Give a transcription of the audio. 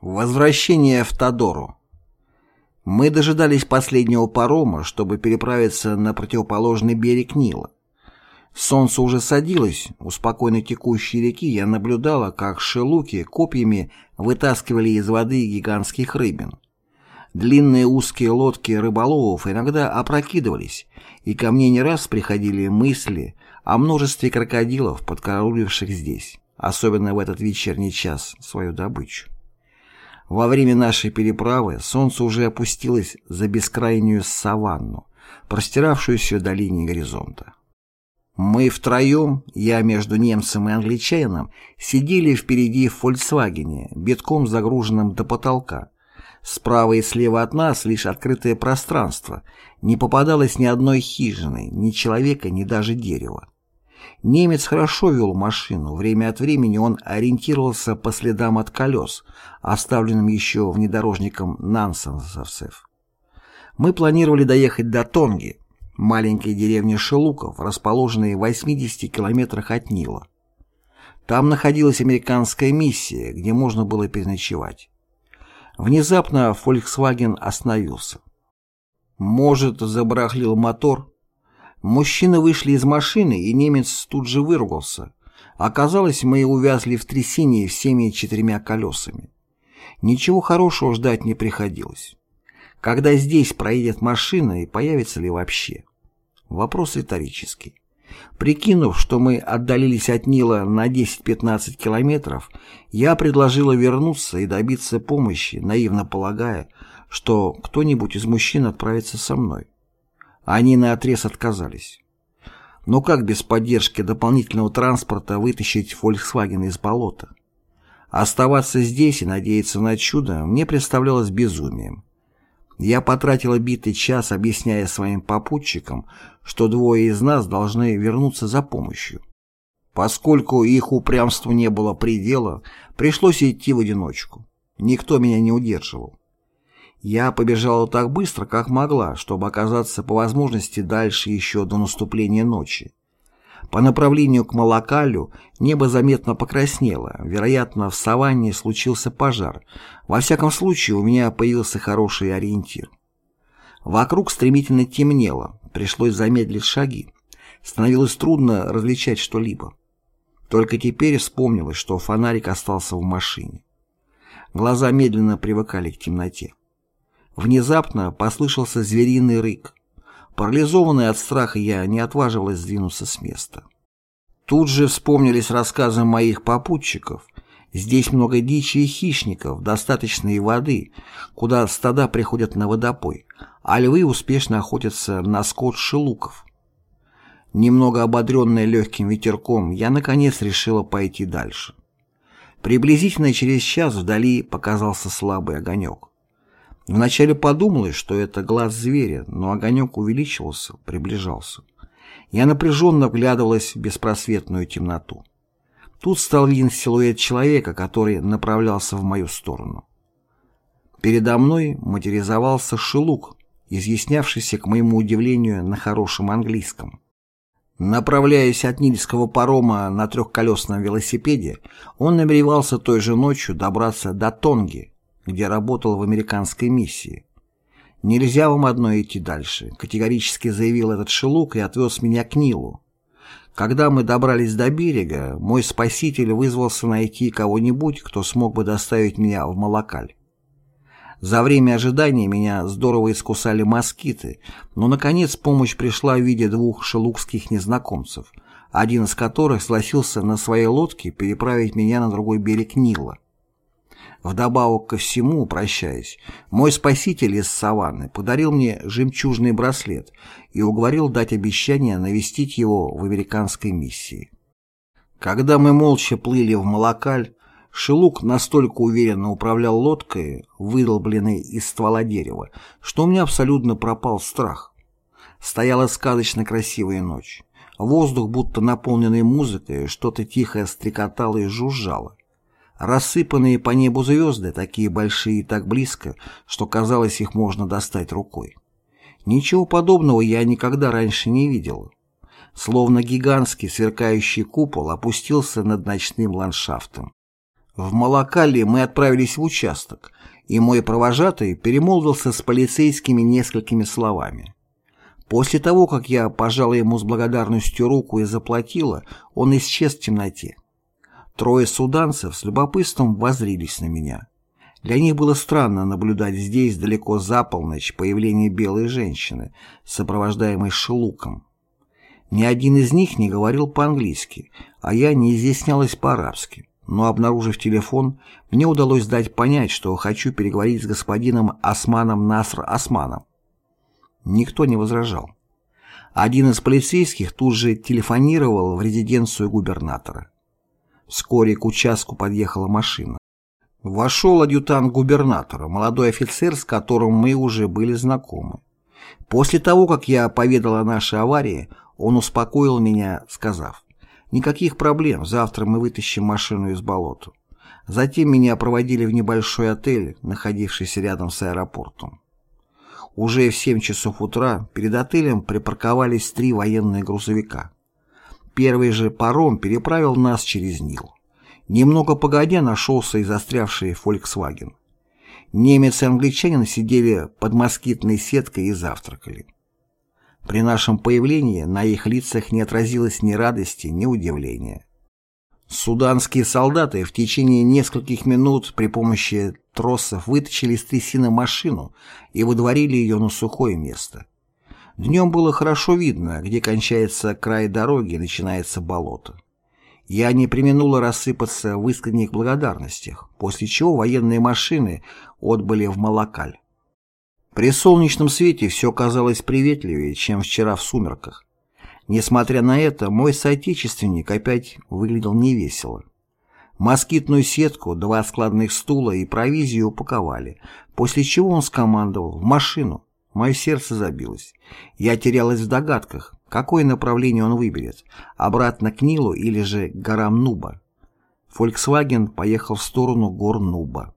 Возвращение в Тодору. Мы дожидались последнего парома, чтобы переправиться на противоположный берег Нила. Солнце уже садилось, у спокойно текущей реки я наблюдала, как шелуки копьями вытаскивали из воды гигантских рыбин. Длинные узкие лодки рыболовов иногда опрокидывались, и ко мне не раз приходили мысли о множестве крокодилов, подкарауливших здесь, особенно в этот вечерний час, свою добычу. Во время нашей переправы солнце уже опустилось за бескрайнюю саванну, простиравшуюся до линии горизонта. Мы втроем, я между немцем и англичанином, сидели впереди в «Фольксвагене», битком загруженном до потолка. Справа и слева от нас лишь открытое пространство, не попадалось ни одной хижины, ни человека, ни даже дерева. Немец хорошо вел машину, время от времени он ориентировался по следам от колес, оставленным еще внедорожником нансенсовцев. Мы планировали доехать до Тонги, маленькой деревни Шелуков, расположенной в 80 километрах от Нила. Там находилась американская миссия, где можно было переночевать. Внезапно Volkswagen остановился. Может, забарахлил мотор, Мужчины вышли из машины, и немец тут же выругался. Оказалось, мы увязли в трясине всеми четырьмя колесами. Ничего хорошего ждать не приходилось. Когда здесь проедет машина и появится ли вообще? Вопрос риторический. Прикинув, что мы отдалились от Нила на 10-15 километров, я предложила вернуться и добиться помощи, наивно полагая, что кто-нибудь из мужчин отправится со мной. Они наотрез отказались. Но как без поддержки дополнительного транспорта вытащить Volkswagen из болота? Оставаться здесь и надеяться на чудо мне представлялось безумием. Я потратила битый час, объясняя своим попутчикам, что двое из нас должны вернуться за помощью. Поскольку их упрямству не было предела, пришлось идти в одиночку. Никто меня не удерживал. Я побежала так быстро, как могла, чтобы оказаться по возможности дальше еще до наступления ночи. По направлению к Малакалю небо заметно покраснело, вероятно, в саванне случился пожар. Во всяком случае, у меня появился хороший ориентир. Вокруг стремительно темнело, пришлось замедлить шаги. Становилось трудно различать что-либо. Только теперь вспомнилось, что фонарик остался в машине. Глаза медленно привыкали к темноте. Внезапно послышался звериный рык. Парализованный от страха я не отваживалась сдвинуться с места. Тут же вспомнились рассказы моих попутчиков. Здесь много дичи и хищников, достаточно и воды, куда стада приходят на водопой, а львы успешно охотятся на скот шелуков. Немного ободренная легким ветерком, я наконец решила пойти дальше. Приблизительно через час вдали показался слабый огонек. Вначале подумалось, что это глаз зверя, но огонек увеличивался, приближался. Я напряженно вглядывалась в беспросветную темноту. Тут стал виден силуэт человека, который направлялся в мою сторону. Передо мной материализовался шелук, изъяснявшийся, к моему удивлению, на хорошем английском. Направляясь от нильского парома на трехколесном велосипеде, он намеревался той же ночью добраться до Тонги, где работал в американской миссии. «Нельзя вам одной идти дальше», — категорически заявил этот шелук и отвез меня к Нилу. Когда мы добрались до берега, мой спаситель вызвался найти кого-нибудь, кто смог бы доставить меня в Малакаль. За время ожидания меня здорово искусали москиты, но, наконец, помощь пришла в виде двух шелукских незнакомцев, один из которых согласился на своей лодке переправить меня на другой берег Нила. Вдобавок ко всему, прощаясь, мой спаситель из саванны подарил мне жемчужный браслет и уговорил дать обещание навестить его в американской миссии. Когда мы молча плыли в Малакаль, Шелук настолько уверенно управлял лодкой, выдолбленной из ствола дерева, что у меня абсолютно пропал страх. Стояла сказочно красивая ночь. Воздух, будто наполненный музыкой, что-то тихо стрекотало и жужжало. Рассыпанные по небу звезды, такие большие и так близко, что казалось, их можно достать рукой. Ничего подобного я никогда раньше не видел. Словно гигантский сверкающий купол опустился над ночным ландшафтом. В Малакале мы отправились в участок, и мой провожатый перемолвился с полицейскими несколькими словами. После того, как я пожала ему с благодарностью руку и заплатила, он исчез в темноте. Трое суданцев с любопытством возрились на меня. Для них было странно наблюдать здесь, далеко за полночь, появление белой женщины, сопровождаемой шелуком. Ни один из них не говорил по-английски, а я не изъяснялась по-арабски. Но, обнаружив телефон, мне удалось дать понять, что хочу переговорить с господином Османом Наср Османом. Никто не возражал. Один из полицейских тут же телефонировал в резиденцию губернатора. Вскоре к участку подъехала машина. Вошел адъютант губернатора, молодой офицер, с которым мы уже были знакомы. После того, как я поведал о нашей аварии, он успокоил меня, сказав, «Никаких проблем, завтра мы вытащим машину из болота». Затем меня проводили в небольшой отель, находившийся рядом с аэропортом. Уже в 7 часов утра перед отелем припарковались три военные грузовика. Первый же паром переправил нас через Нил. Немного погодя нашелся и застрявший Volkswagen. Немец и англичанин сидели под москитной сеткой и завтракали. При нашем появлении на их лицах не отразилось ни радости, ни удивления. Суданские солдаты в течение нескольких минут при помощи тросов вытащили из трясины машину и выдворили ее на сухое место. Днем было хорошо видно, где кончается край дороги и начинается болото. Я не применула рассыпаться в искренних благодарностях, после чего военные машины отбыли в Малакаль. При солнечном свете все казалось приветливее, чем вчера в сумерках. Несмотря на это, мой соотечественник опять выглядел невесело. Москитную сетку, два складных стула и провизию упаковали, после чего он скомандовал «в машину». Мое сердце забилось. Я терялась в догадках, какое направление он выберет, обратно к Нилу или же к горам Нуба. Volkswagen поехал в сторону гор Нуба.